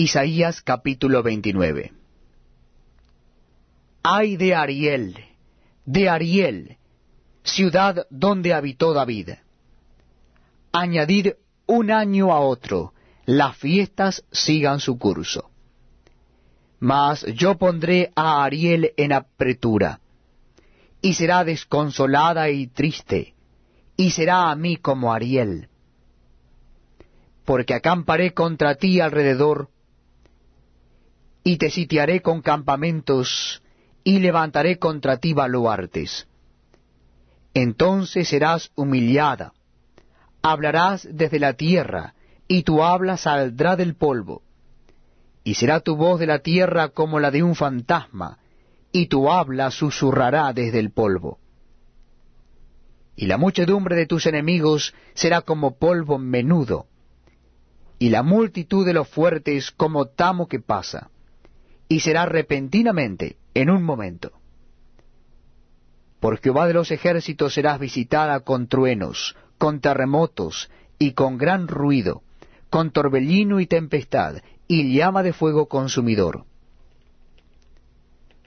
Isaías capítulo 29 Ay de Ariel, de Ariel, ciudad donde habitó David. Añadid un año a otro, las fiestas sigan su curso. Mas yo pondré a Ariel en apretura, y será desconsolada y triste, y será a mí como Ariel. Porque acamparé contra ti alrededor, y te sitiaré con campamentos, y levantaré contra ti baluartes. Entonces serás humillada, hablarás desde la tierra, y tu habla saldrá del polvo. Y será tu voz de la tierra como la de un fantasma, y tu habla susurrará desde el polvo. Y la muchedumbre de tus enemigos será como polvo menudo, y la multitud de los fuertes como tamo que pasa, y será repentinamente, en un momento. Por Jehová de los ejércitos serás visitada con truenos, con terremotos y con gran ruido, con torbellino y tempestad, y llama de fuego consumidor.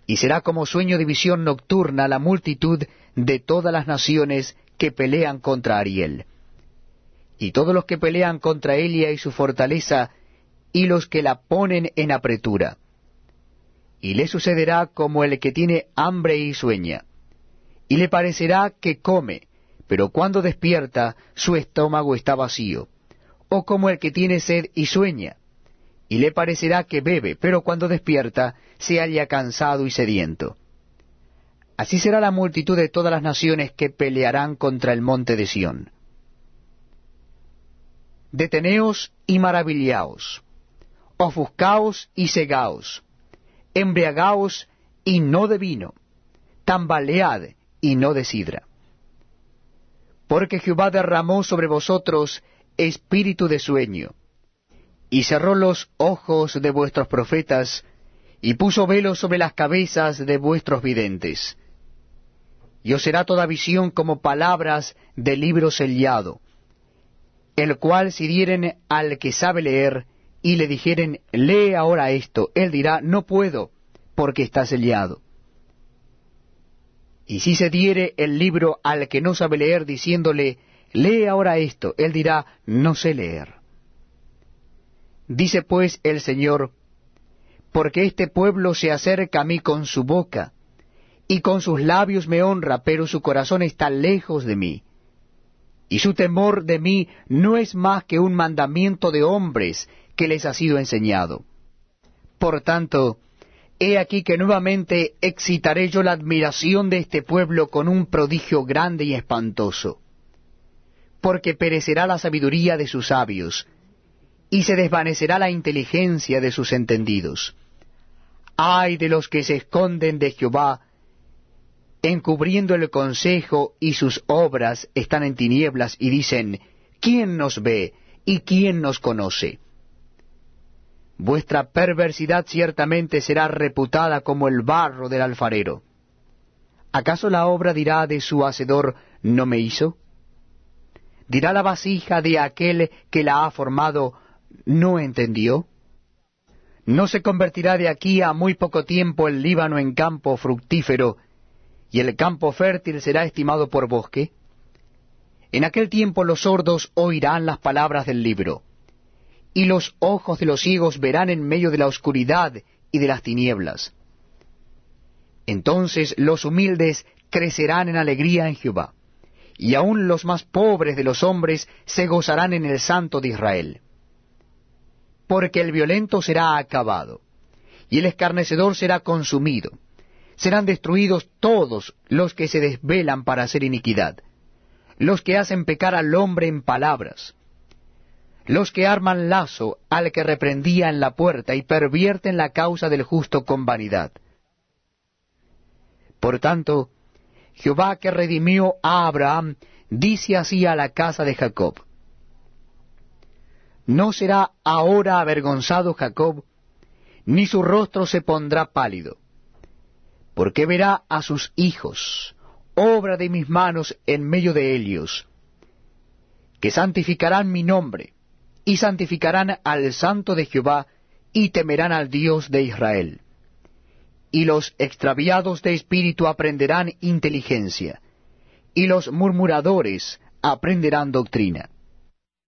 Y será como sueño de visión nocturna la multitud de todas las naciones que pelean contra Ariel. Y todos los que pelean contra Elia y su fortaleza, y los que la ponen en apretura. Y le sucederá como el que tiene hambre y sueña. Y le parecerá que come, pero cuando despierta su estómago está vacío o como el que tiene sed y sueña, y le parecerá que bebe, pero cuando despierta se halla cansado y sediento. Así será la multitud de todas las naciones que pelearán contra el monte de Sión. Deteneos y maravillaos, ofuscaos y cegaos, embriagaos y no de vino, tambalead y no de sidra. Porque Jehová derramó sobre vosotros espíritu de sueño, y cerró los ojos de vuestros profetas, y puso velo sobre las cabezas de vuestros videntes. Y os será toda visión como palabras de libro sellado, el cual si dieren al que sabe leer, y le dijeren, lee ahora esto, él dirá, no puedo, porque está sellado. Y si se diere el libro al que no sabe leer, diciéndole, Lee ahora esto. Él dirá, no sé leer. Dice pues el Señor, porque este pueblo se acerca a mí con su boca, y con sus labios me honra, pero su corazón está lejos de mí. Y su temor de mí no es más que un mandamiento de hombres que les ha sido enseñado. Por tanto, he aquí que nuevamente excitaré yo la admiración de este pueblo con un prodigio grande y espantoso porque perecerá la sabiduría de sus sabios, y se desvanecerá la inteligencia de sus entendidos. Ay de los que se esconden de Jehová, encubriendo el consejo y sus obras están en tinieblas y dicen, ¿quién nos ve y quién nos conoce? Vuestra perversidad ciertamente será reputada como el barro del alfarero. ¿Acaso la obra dirá de su hacedor, no me hizo? ¿Dirá la vasija de aquel que la ha formado, no entendió? ¿No se convertirá de aquí a muy poco tiempo el Líbano en campo fructífero, y el campo fértil será estimado por bosque? En aquel tiempo los sordos oirán las palabras del libro, y los ojos de los ciegos verán en medio de la oscuridad y de las tinieblas. Entonces los humildes crecerán en alegría en Jehová y aun los más pobres de los hombres se gozarán en el Santo de Israel. Porque el violento será acabado, y el escarnecedor será consumido. Serán destruidos todos los que se desvelan para hacer iniquidad, los que hacen pecar al hombre en palabras, los que arman lazo al que reprendía en la puerta y pervierten la causa del justo con vanidad. Por tanto, Jehová que redimió a Abraham, dice así a la casa de Jacob. No será ahora avergonzado Jacob, ni su rostro se pondrá pálido, porque verá a sus hijos, obra de mis manos en medio de ellos, que santificarán mi nombre, y santificarán al santo de Jehová, y temerán al Dios de Israel. Y los extraviados de espíritu aprenderán inteligencia, y los murmuradores aprenderán doctrina.